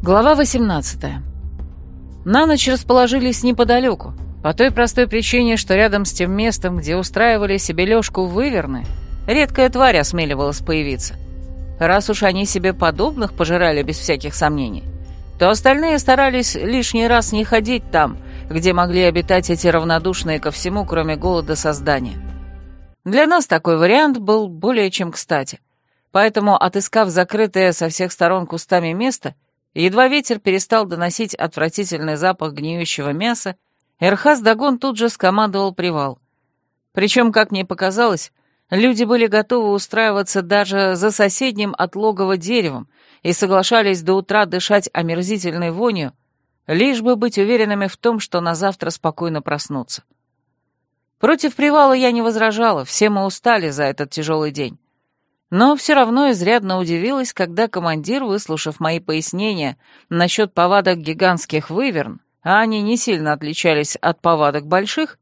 Глава 18. На ночь расположились неподалеку, по той простой причине, что рядом с тем местом, где устраивали себе лёжку выверны, редкая тварь осмеливалась появиться. Раз уж они себе подобных пожирали без всяких сомнений, то остальные старались лишний раз не ходить там, где могли обитать эти равнодушные ко всему, кроме голода создания. Для нас такой вариант был более чем кстати, поэтому, отыскав закрытое со всех сторон кустами место, Едва ветер перестал доносить отвратительный запах гниющего мяса, Эрхаз Дагон тут же скомандовал привал. Причем, как мне показалось, люди были готовы устраиваться даже за соседним от логова деревом и соглашались до утра дышать омерзительной вонью, лишь бы быть уверенными в том, что на завтра спокойно проснуться. Против привала я не возражала, все мы устали за этот тяжелый день. Но все равно изрядно удивилась, когда командир, выслушав мои пояснения насчет повадок гигантских выверн, а они не сильно отличались от повадок больших,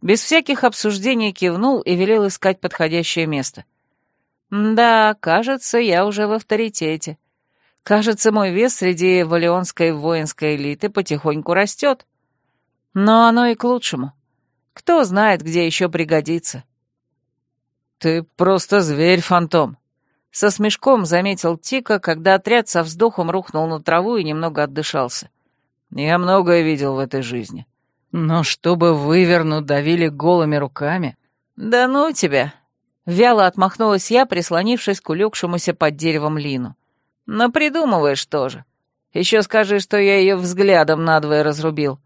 без всяких обсуждений кивнул и велел искать подходящее место. Да, кажется, я уже в авторитете. Кажется, мой вес среди валионской воинской элиты потихоньку растет. Но оно и к лучшему. Кто знает, где еще пригодится. «Ты просто зверь, фантом!» Со смешком заметил Тика, когда отряд со вздохом рухнул на траву и немного отдышался. «Я многое видел в этой жизни. Но чтобы выверну давили голыми руками...» «Да ну тебя!» Вяло отмахнулась я, прислонившись к улегшемуся под деревом Лину. «Но придумываешь тоже. Еще скажи, что я ее взглядом надвое разрубил.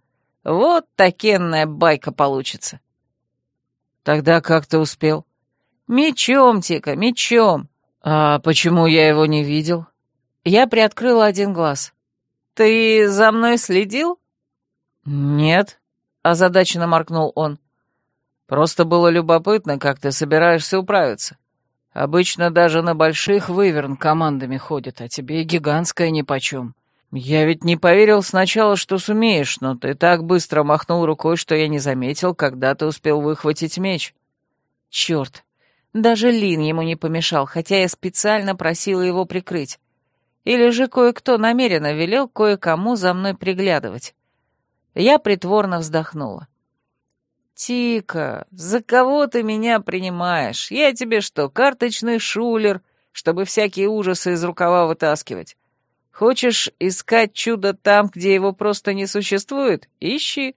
Вот такенная байка получится». «Тогда как ты успел?» «Мечом, Тика, мечом!» «А почему я его не видел?» Я приоткрыла один глаз. «Ты за мной следил?» «Нет», — озадаченно моркнул он. «Просто было любопытно, как ты собираешься управиться. Обычно даже на больших выверн командами ходят, а тебе гигантская нипочем. Я ведь не поверил сначала, что сумеешь, но ты так быстро махнул рукой, что я не заметил, когда ты успел выхватить меч. Черт, даже Лин ему не помешал, хотя я специально просила его прикрыть. Или же кое-кто намеренно велел кое-кому за мной приглядывать. Я притворно вздохнула. «Тика, за кого ты меня принимаешь? Я тебе что, карточный шулер, чтобы всякие ужасы из рукава вытаскивать? Хочешь искать чудо там, где его просто не существует? Ищи.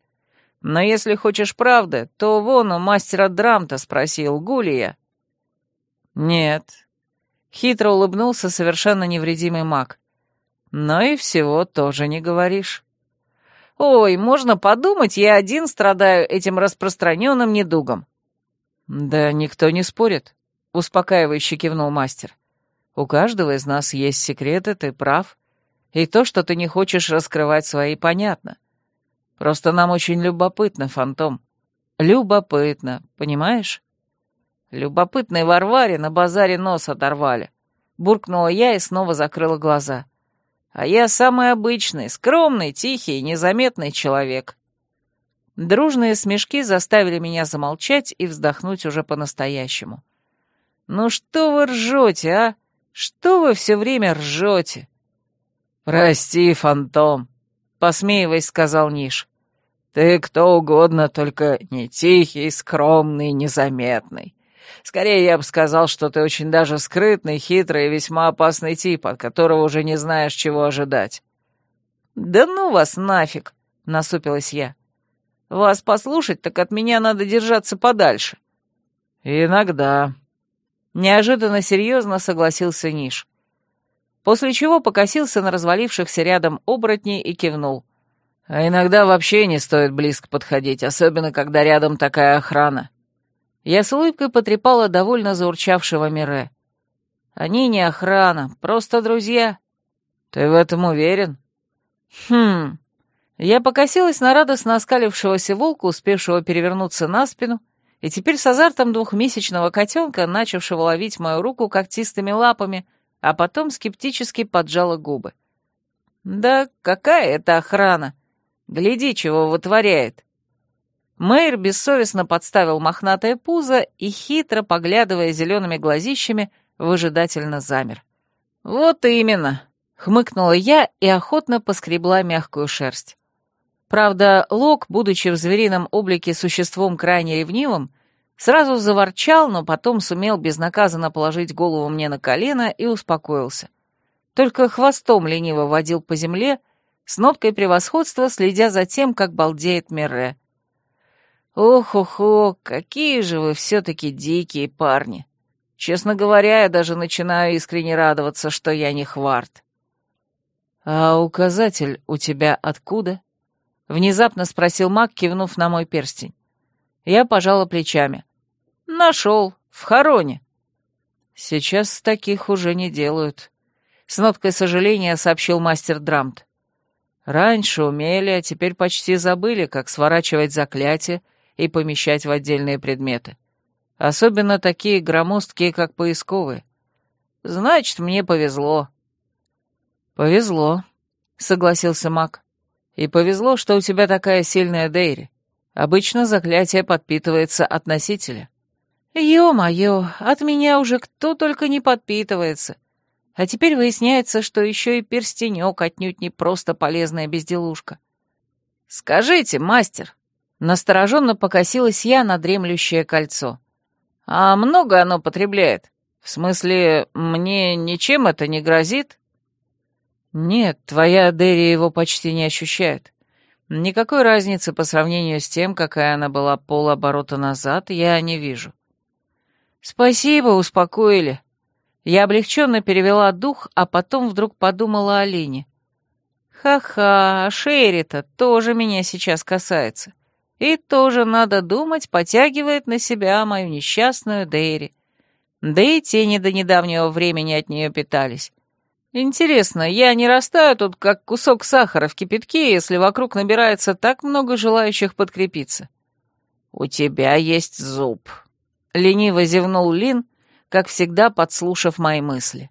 Но если хочешь правды, то вон у мастера Драмта спросил, Гулия. «Нет». Хитро улыбнулся совершенно невредимый маг. «Но и всего тоже не говоришь». «Ой, можно подумать, я один страдаю этим распространенным недугом». «Да никто не спорит», — успокаивающе кивнул мастер. «У каждого из нас есть секреты, ты прав. И то, что ты не хочешь раскрывать свои, понятно. Просто нам очень любопытно, Фантом. Любопытно, понимаешь?» Любопытной Варваре на базаре нос оторвали. Буркнула я и снова закрыла глаза. А я самый обычный, скромный, тихий, незаметный человек. Дружные смешки заставили меня замолчать и вздохнуть уже по-настоящему. «Ну что вы ржете, а? Что вы все время ржете?» «Прости, фантом», — посмеиваясь, сказал Ниш. «Ты кто угодно, только не тихий, скромный, незаметный. Скорее, я бы сказал, что ты очень даже скрытный, хитрый и весьма опасный тип, от которого уже не знаешь, чего ожидать». «Да ну вас нафиг!» — насупилась я. «Вас послушать, так от меня надо держаться подальше». «Иногда». Неожиданно серьезно согласился Ниш. После чего покосился на развалившихся рядом оборотней и кивнул. «А иногда вообще не стоит близко подходить, особенно когда рядом такая охрана. Я с улыбкой потрепала довольно заурчавшего Мире. «Они не охрана, просто друзья. Ты в этом уверен?» «Хм...» Я покосилась на радостно оскалившегося волка, успевшего перевернуться на спину, и теперь с азартом двухмесячного котенка, начавшего ловить мою руку когтистыми лапами, а потом скептически поджала губы. «Да какая это охрана? Гляди, чего вытворяет!» Мэйр бессовестно подставил мохнатое пузо и, хитро поглядывая зелеными глазищами, выжидательно замер. «Вот именно!» — Хмыкнула я и охотно поскребла мягкую шерсть. Правда, Лок, будучи в зверином облике существом крайне ревнивым, сразу заворчал, но потом сумел безнаказанно положить голову мне на колено и успокоился. Только хвостом лениво водил по земле, с ноткой превосходства, следя за тем, как балдеет Мирре. «Ох-ох-ох, какие же вы все-таки дикие парни! Честно говоря, я даже начинаю искренне радоваться, что я не Хварт». «А указатель у тебя откуда?» Внезапно спросил маг, кивнув на мой перстень. Я пожала плечами. «Нашел, в хороне». «Сейчас таких уже не делают», — с ноткой сожаления сообщил мастер Драмт. «Раньше умели, а теперь почти забыли, как сворачивать заклятия и помещать в отдельные предметы. Особенно такие громоздкие, как поисковые. Значит, мне повезло». «Повезло», — согласился маг. И повезло, что у тебя такая сильная Дейри. Обычно заклятие подпитывается от носителя. Ё-моё, от меня уже кто только не подпитывается. А теперь выясняется, что еще и перстенек отнюдь не просто полезная безделушка. Скажите, мастер, настороженно покосилась я на дремлющее кольцо. А много оно потребляет? В смысле, мне ничем это не грозит? «Нет, твоя Дерри его почти не ощущает. Никакой разницы по сравнению с тем, какая она была полоборота назад, я не вижу». «Спасибо, успокоили». Я облегченно перевела дух, а потом вдруг подумала о Лине. «Ха-ха, Шерри-то тоже меня сейчас касается. И тоже, надо думать, потягивает на себя мою несчастную Дейри. Да и тени до недавнего времени от нее питались. Интересно, я не растаю тут, как кусок сахара в кипятке, если вокруг набирается так много желающих подкрепиться? У тебя есть зуб. Лениво зевнул Лин, как всегда подслушав мои мысли.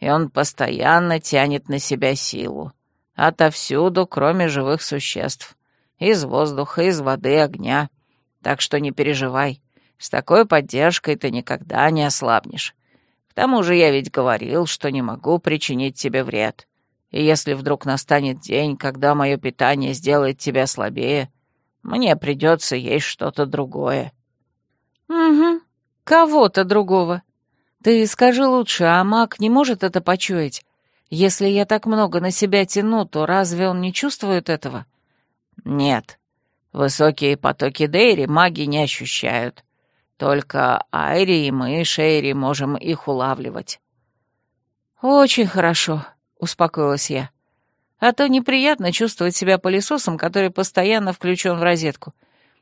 И он постоянно тянет на себя силу. Отовсюду, кроме живых существ. Из воздуха, из воды, огня. Так что не переживай. С такой поддержкой ты никогда не ослабнешь тому же я ведь говорил, что не могу причинить тебе вред. И если вдруг настанет день, когда мое питание сделает тебя слабее, мне придется есть что-то другое». «Угу, кого-то другого. Ты скажи лучше, а маг не может это почуять? Если я так много на себя тяну, то разве он не чувствует этого?» «Нет. Высокие потоки Дейри маги не ощущают. Только Айри и мы, Шейри, можем их улавливать». «Очень хорошо», — успокоилась я. «А то неприятно чувствовать себя пылесосом, который постоянно включен в розетку.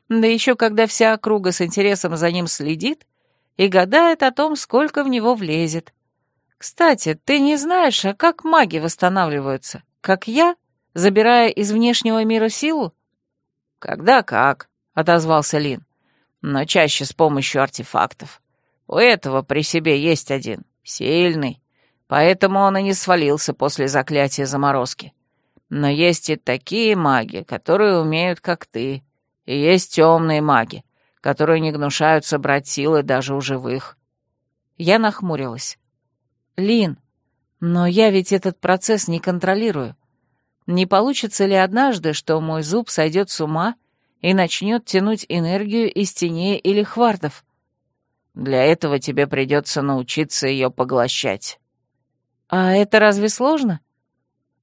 Да еще когда вся округа с интересом за ним следит и гадает о том, сколько в него влезет. Кстати, ты не знаешь, а как маги восстанавливаются? Как я, забирая из внешнего мира силу?» «Когда как», — отозвался Лин но чаще с помощью артефактов. У этого при себе есть один, сильный, поэтому он и не свалился после заклятия заморозки. Но есть и такие маги, которые умеют, как ты, и есть темные маги, которые не гнушаются брать силы даже у живых. Я нахмурилась. «Лин, но я ведь этот процесс не контролирую. Не получится ли однажды, что мой зуб сойдет с ума — и начнет тянуть энергию из теней или хвардов. Для этого тебе придется научиться ее поглощать. А это разве сложно?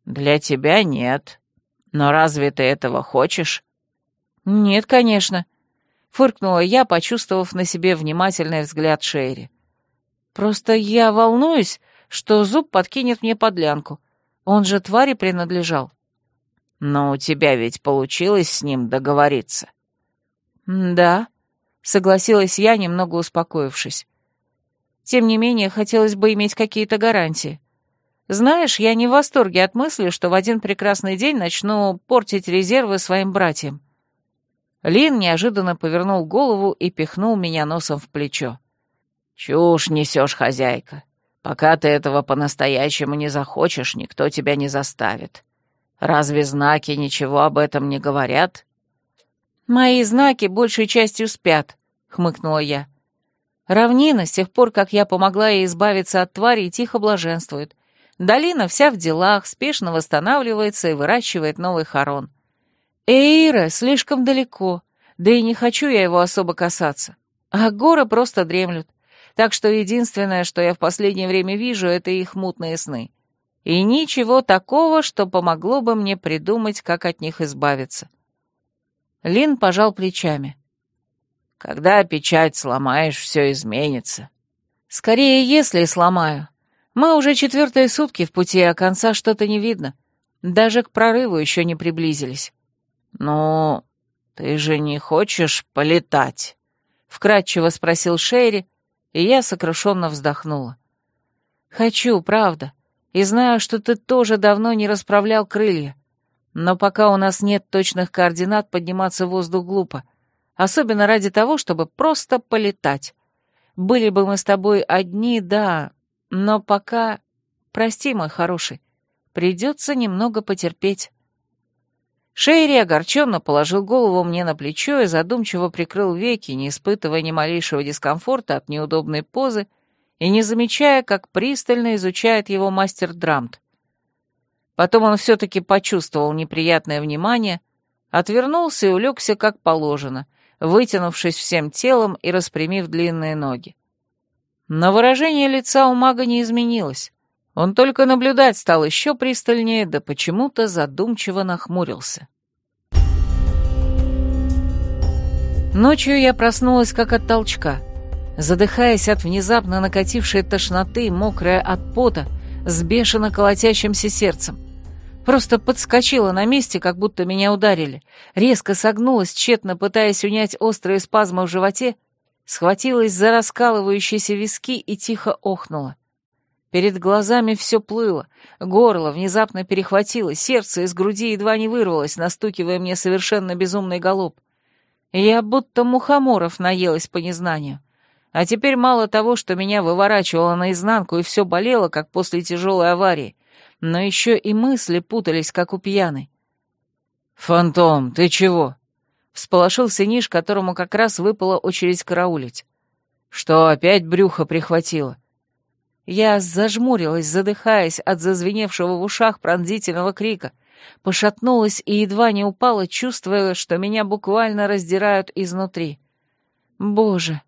Для тебя нет. Но разве ты этого хочешь? Нет, конечно. Фыркнула я, почувствовав на себе внимательный взгляд Шерри. Просто я волнуюсь, что зуб подкинет мне подлянку. Он же твари принадлежал. Но у тебя ведь получилось с ним договориться. Да, согласилась я, немного успокоившись. Тем не менее, хотелось бы иметь какие-то гарантии. Знаешь, я не в восторге от мысли, что в один прекрасный день начну портить резервы своим братьям. Лин неожиданно повернул голову и пихнул меня носом в плечо. «Чушь несешь, хозяйка. Пока ты этого по-настоящему не захочешь, никто тебя не заставит. Разве знаки ничего об этом не говорят?» «Мои знаки большей частью спят», — хмыкнула я. «Равнина, с тех пор, как я помогла ей избавиться от тварей, тихо блаженствует. Долина вся в делах, спешно восстанавливается и выращивает новый хорон. Эйра слишком далеко, да и не хочу я его особо касаться. А горы просто дремлют. Так что единственное, что я в последнее время вижу, это их мутные сны. И ничего такого, что помогло бы мне придумать, как от них избавиться. Лин пожал плечами. Когда печать сломаешь, все изменится. Скорее, если сломаю. Мы уже четвертые сутки в пути, а конца что-то не видно. Даже к прорыву еще не приблизились. «Ну, ты же не хочешь полетать?» — вкратчиво спросил Шерри, и я сокрушенно вздохнула. «Хочу, правда, и знаю, что ты тоже давно не расправлял крылья. Но пока у нас нет точных координат, подниматься в воздух глупо, особенно ради того, чтобы просто полетать. Были бы мы с тобой одни, да, но пока... Прости, мой хороший, придется немного потерпеть». Шейри огорченно положил голову мне на плечо и задумчиво прикрыл веки, не испытывая ни малейшего дискомфорта от неудобной позы и не замечая, как пристально изучает его мастер Драмт. Потом он все-таки почувствовал неприятное внимание, отвернулся и улегся как положено, вытянувшись всем телом и распрямив длинные ноги. Но выражение лица у мага не изменилось. Он только наблюдать стал еще пристальнее, да почему-то задумчиво нахмурился. Ночью я проснулась как от толчка. Задыхаясь от внезапно накатившей тошноты, мокрая от пота, с бешено колотящимся сердцем. Просто подскочила на месте, как будто меня ударили, резко согнулась, тщетно пытаясь унять острые спазмы в животе, схватилась за раскалывающиеся виски и тихо охнула. Перед глазами все плыло, горло внезапно перехватило, сердце из груди едва не вырвалось, настукивая мне совершенно безумный галоп. Я будто мухоморов наелась по незнанию. А теперь мало того, что меня выворачивало наизнанку и все болело, как после тяжелой аварии, но еще и мысли путались, как у пьяной. «Фантом, ты чего?» — всполошился Ниш, которому как раз выпала очередь караулить. «Что, опять брюхо прихватило?» Я зажмурилась, задыхаясь от зазвеневшего в ушах пронзительного крика, пошатнулась и едва не упала, чувствуя, что меня буквально раздирают изнутри. Боже,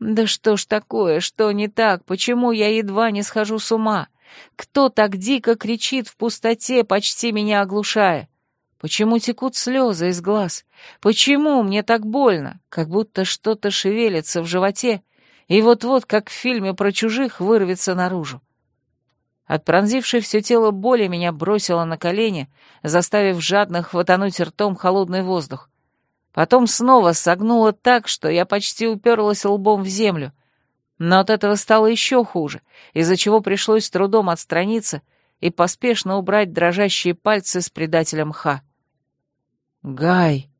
да что ж такое, что не так, почему я едва не схожу с ума? Кто так дико кричит в пустоте, почти меня оглушая? Почему текут слезы из глаз? Почему мне так больно, как будто что-то шевелится в животе, и вот-вот, как в фильме про чужих, вырвется наружу. От пронзившей все тело боли меня бросило на колени, заставив жадно хватануть ртом холодный воздух. Потом снова согнуло так, что я почти уперлась лбом в землю. Но от этого стало еще хуже, из-за чего пришлось с трудом отстраниться и поспешно убрать дрожащие пальцы с предателем Ха. «Гай!»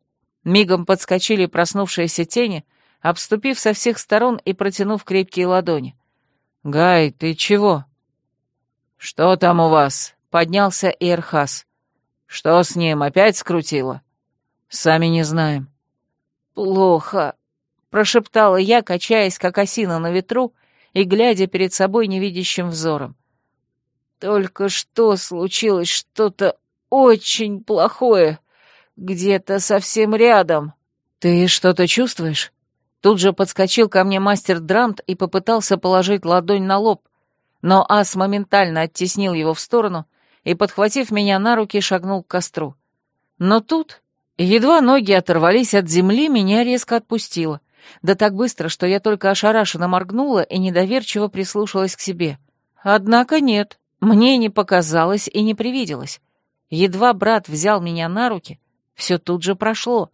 Мигом подскочили проснувшиеся тени — обступив со всех сторон и протянув крепкие ладони. «Гай, ты чего?» «Что там у вас?» — поднялся Эрхас. «Что с ним, опять скрутило?» «Сами не знаем». «Плохо», — прошептала я, качаясь, как осина на ветру, и глядя перед собой невидящим взором. «Только что случилось что-то очень плохое, где-то совсем рядом». «Ты что-то чувствуешь?» Тут же подскочил ко мне мастер Драмт и попытался положить ладонь на лоб, но ас моментально оттеснил его в сторону и, подхватив меня на руки, шагнул к костру. Но тут, едва ноги оторвались от земли, меня резко отпустило. Да так быстро, что я только ошарашенно моргнула и недоверчиво прислушалась к себе. Однако нет, мне не показалось и не привиделось. Едва брат взял меня на руки, все тут же прошло,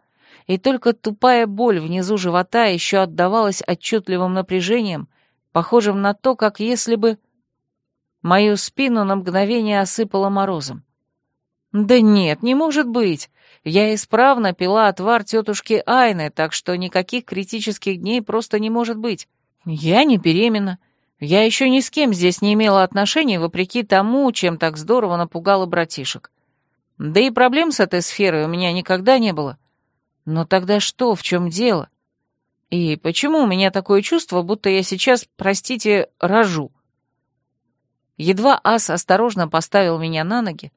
и только тупая боль внизу живота еще отдавалась отчетливым напряжением, похожим на то, как если бы... Мою спину на мгновение осыпало морозом. «Да нет, не может быть. Я исправно пила отвар тетушки Айны, так что никаких критических дней просто не может быть. Я не беременна. Я еще ни с кем здесь не имела отношений, вопреки тому, чем так здорово напугала братишек. Да и проблем с этой сферой у меня никогда не было. Но тогда что, в чем дело? И почему у меня такое чувство, будто я сейчас, простите, рожу? Едва ас осторожно поставил меня на ноги,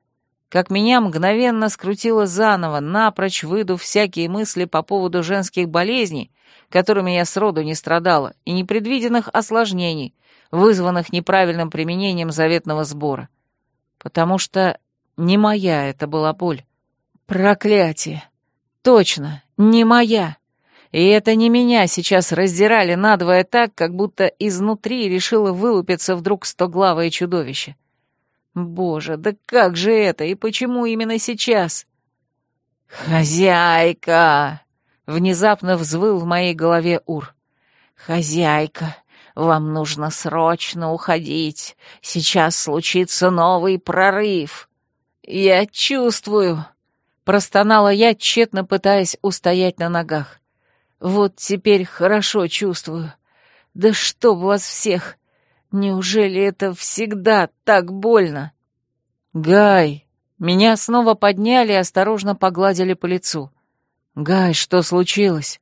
как меня мгновенно скрутило заново, напрочь выдув всякие мысли по поводу женских болезней, которыми я сроду не страдала, и непредвиденных осложнений, вызванных неправильным применением заветного сбора. Потому что не моя это была боль. Проклятие! Точно, не моя! И это не меня сейчас раздирали надвое так, как будто изнутри решило вылупиться вдруг стоглавое чудовище. Боже, да как же это, и почему именно сейчас? «Хозяйка!» — внезапно взвыл в моей голове Ур. «Хозяйка, вам нужно срочно уходить. Сейчас случится новый прорыв. Я чувствую...» Простонала я, тщетно пытаясь устоять на ногах. «Вот теперь хорошо чувствую. Да чтоб вас всех! Неужели это всегда так больно?» «Гай!» Меня снова подняли и осторожно погладили по лицу. «Гай, что случилось?»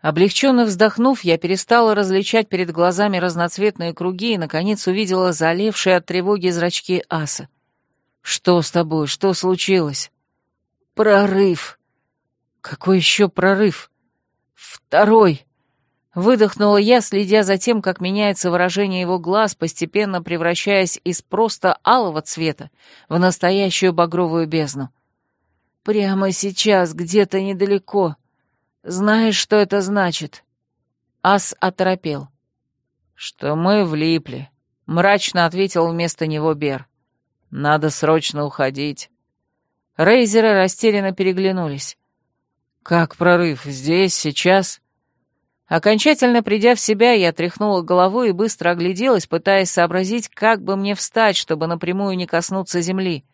Облегченно вздохнув, я перестала различать перед глазами разноцветные круги и, наконец, увидела залевшие от тревоги зрачки аса. «Что с тобой? Что случилось?» «Прорыв!» «Какой еще прорыв?» «Второй!» Выдохнула я, следя за тем, как меняется выражение его глаз, постепенно превращаясь из просто алого цвета в настоящую багровую бездну. «Прямо сейчас, где-то недалеко. Знаешь, что это значит?» Ас оторопел. «Что мы влипли», — мрачно ответил вместо него Бер. «Надо срочно уходить». Рейзеры растерянно переглянулись. «Как прорыв? Здесь, сейчас?» Окончательно придя в себя, я тряхнула головой и быстро огляделась, пытаясь сообразить, как бы мне встать, чтобы напрямую не коснуться земли.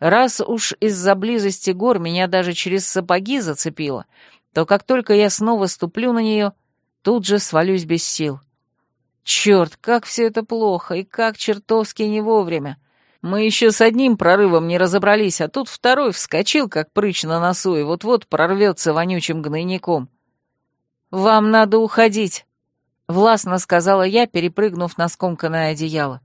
Раз уж из-за близости гор меня даже через сапоги зацепило, то как только я снова ступлю на нее, тут же свалюсь без сил. Черт, как все это плохо и как чертовски не вовремя. Мы еще с одним прорывом не разобрались, а тут второй вскочил, как прыч на носу, и вот-вот прорвется вонючим гнойником. «Вам надо уходить», — властно сказала я, перепрыгнув на скомканное одеяло.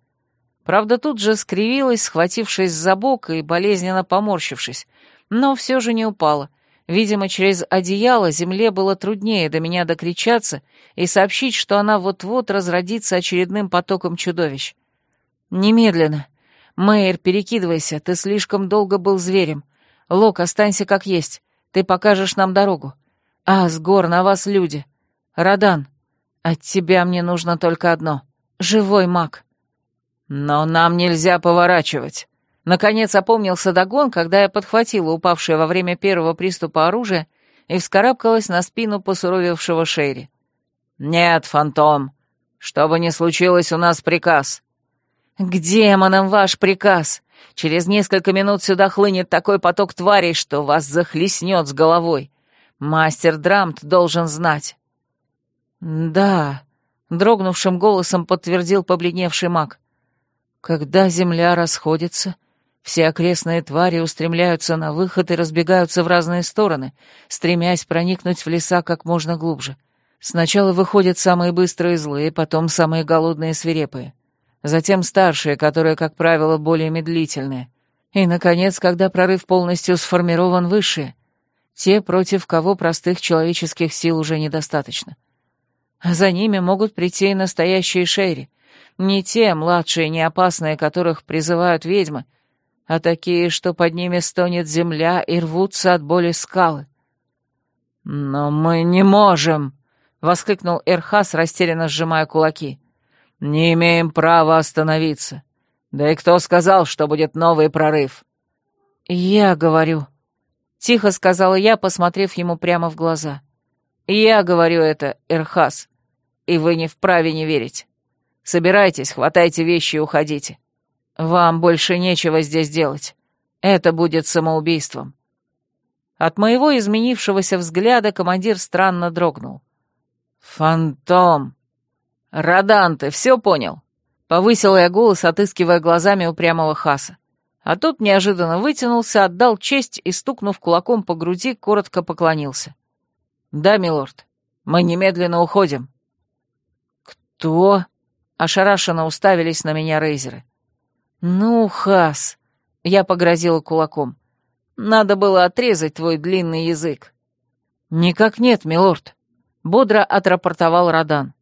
Правда, тут же скривилась, схватившись за бок и болезненно поморщившись, но все же не упала, Видимо, через одеяло земле было труднее до меня докричаться и сообщить, что она вот-вот разродится очередным потоком чудовищ. «Немедленно. Мэйр, перекидывайся, ты слишком долго был зверем. Лок, останься как есть, ты покажешь нам дорогу. А, с гор на вас люди. Радан, от тебя мне нужно только одно — живой маг». «Но нам нельзя поворачивать», Наконец опомнился Дагон, когда я подхватила упавшее во время первого приступа оружие и вскарабкалась на спину посуровевшего Шерри. «Нет, фантом, что бы ни случилось, у нас приказ». «К демонам ваш приказ! Через несколько минут сюда хлынет такой поток тварей, что вас захлестнет с головой. Мастер Драмт должен знать». «Да», — дрогнувшим голосом подтвердил побледневший маг. «Когда земля расходится...» Все окрестные твари устремляются на выход и разбегаются в разные стороны, стремясь проникнуть в леса как можно глубже. Сначала выходят самые быстрые и злые, потом самые голодные и свирепые. Затем старшие, которые, как правило, более медлительные. И, наконец, когда прорыв полностью сформирован, высшие. Те, против кого простых человеческих сил уже недостаточно. За ними могут прийти и настоящие шейри. Не те, младшие, не опасные, которых призывают ведьмы, а такие, что под ними стонет земля и рвутся от боли скалы. «Но мы не можем!» — воскликнул Эрхас, растерянно сжимая кулаки. «Не имеем права остановиться. Да и кто сказал, что будет новый прорыв?» «Я говорю», — тихо сказала я, посмотрев ему прямо в глаза. «Я говорю это, Эрхас, и вы не вправе не верить. Собирайтесь, хватайте вещи и уходите. «Вам больше нечего здесь делать. Это будет самоубийством». От моего изменившегося взгляда командир странно дрогнул. «Фантом! Радан, все понял?» Повысила я голос, отыскивая глазами упрямого Хаса. А тот неожиданно вытянулся, отдал честь и, стукнув кулаком по груди, коротко поклонился. «Да, милорд, мы немедленно уходим». «Кто?» — ошарашенно уставились на меня рейзеры. «Ну, Хас!» — я погрозила кулаком. «Надо было отрезать твой длинный язык». «Никак нет, милорд», — бодро отрапортовал Радан.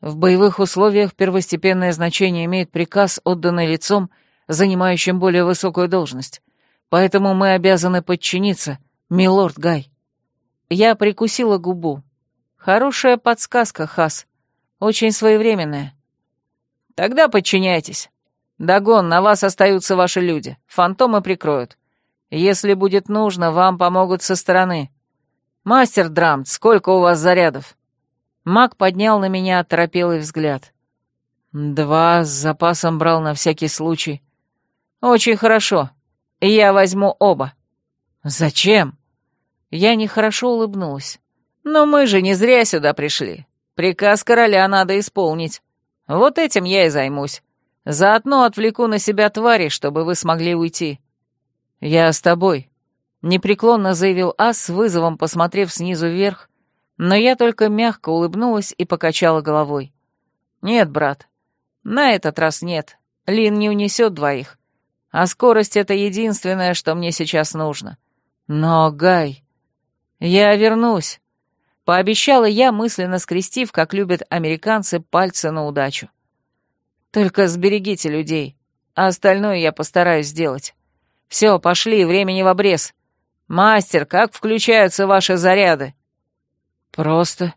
«В боевых условиях первостепенное значение имеет приказ, отданный лицом, занимающим более высокую должность. Поэтому мы обязаны подчиниться, милорд Гай». Я прикусила губу. Хорошая подсказка, Хас. Очень своевременная. Тогда подчиняйтесь. Дагон, на вас остаются ваши люди. Фантомы прикроют. Если будет нужно, вам помогут со стороны. Мастер Драмт, сколько у вас зарядов? Маг поднял на меня оторопелый взгляд. Два с запасом брал на всякий случай. Очень хорошо. Я возьму оба. Зачем? Я нехорошо улыбнулась. Но мы же не зря сюда пришли. Приказ короля надо исполнить. Вот этим я и займусь. Заодно отвлеку на себя твари, чтобы вы смогли уйти. Я с тобой, непреклонно заявил Ас с вызовом, посмотрев снизу вверх, но я только мягко улыбнулась и покачала головой. Нет, брат, на этот раз нет. Лин не унесет двоих. А скорость — это единственное, что мне сейчас нужно. Но, Гай, я вернусь. Пообещала я, мысленно скрестив, как любят американцы, пальцы на удачу. Только сберегите людей, а остальное я постараюсь сделать. Все, пошли, времени в обрез. Мастер, как включаются ваши заряды? Просто.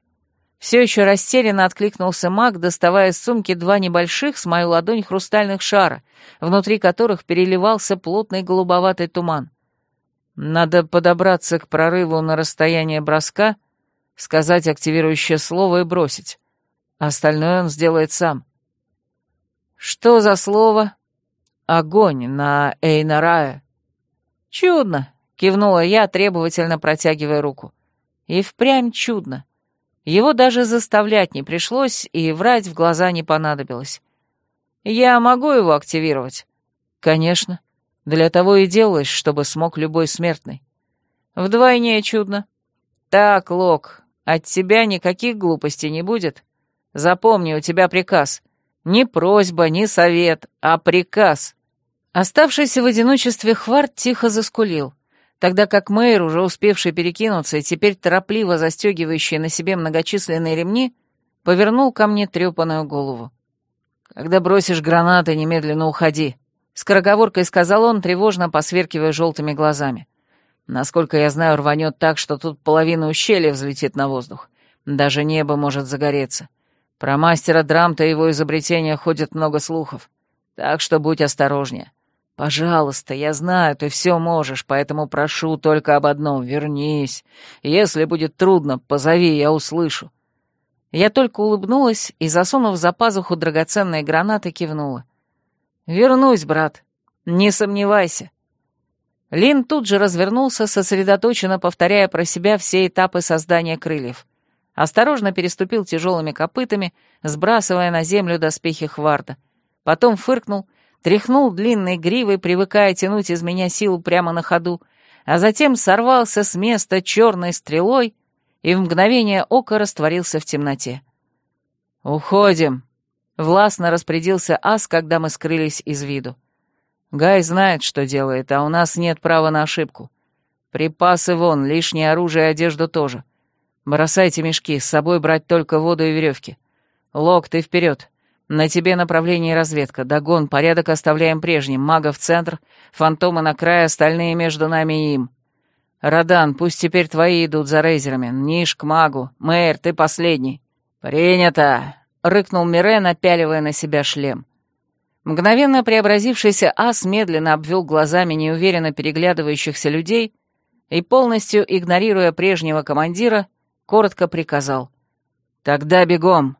Все еще растерянно откликнулся маг, доставая из сумки два небольших с мою ладонь хрустальных шара, внутри которых переливался плотный голубоватый туман. Надо подобраться к прорыву на расстояние броска — сказать активирующее слово и бросить. Остальное он сделает сам. Что за слово? Огонь на Эйнарая. Чудно, кивнула я, требовательно протягивая руку. И впрямь чудно. Его даже заставлять не пришлось, и врать в глаза не понадобилось. Я могу его активировать? Конечно. Для того и делалось, чтобы смог любой смертный. Вдвойне чудно. Так, Лок, от тебя никаких глупостей не будет. Запомни, у тебя приказ. Не просьба, не совет, а приказ». Оставшийся в одиночестве Хварт тихо заскулил, тогда как Мэйр, уже успевший перекинуться и теперь торопливо застегивающий на себе многочисленные ремни, повернул ко мне трепанную голову. «Когда бросишь гранаты, немедленно уходи», — скороговоркой сказал он, тревожно посверкивая желтыми глазами. Насколько я знаю, рванет так, что тут половина ущелья взлетит на воздух. Даже небо может загореться. Про мастера Драмта и его изобретения ходит много слухов. Так что будь осторожнее. Пожалуйста, я знаю, ты все можешь, поэтому прошу только об одном — вернись. Если будет трудно, позови, я услышу». Я только улыбнулась и, засунув за пазуху драгоценные гранаты, кивнула. «Вернусь, брат. Не сомневайся. Лин тут же развернулся, сосредоточенно повторяя про себя все этапы создания крыльев. Осторожно переступил тяжелыми копытами, сбрасывая на землю доспехи Хварда. Потом фыркнул, тряхнул длинной гривой, привыкая тянуть из меня силу прямо на ходу, а затем сорвался с места черной стрелой и в мгновение ока растворился в темноте. «Уходим!» — властно распорядился Ас, когда мы скрылись из виду. Гай знает, что делает, а у нас нет права на ошибку. Припасы вон, лишнее оружие и одежду тоже. Бросайте мешки, с собой брать только воду и веревки. Лок, ты вперед. На тебе направление разведка. Догон, порядок оставляем прежним. Мага в центр, фантомы на край, остальные между нами и им. Радан, пусть теперь твои идут за рейзерами. Ниш к магу. Мэйр, ты последний. Принято! Рыкнул Мирен, напяливая на себя шлем. Мгновенно преобразившийся ас медленно обвел глазами неуверенно переглядывающихся людей и, полностью игнорируя прежнего командира, коротко приказал. «Тогда бегом!»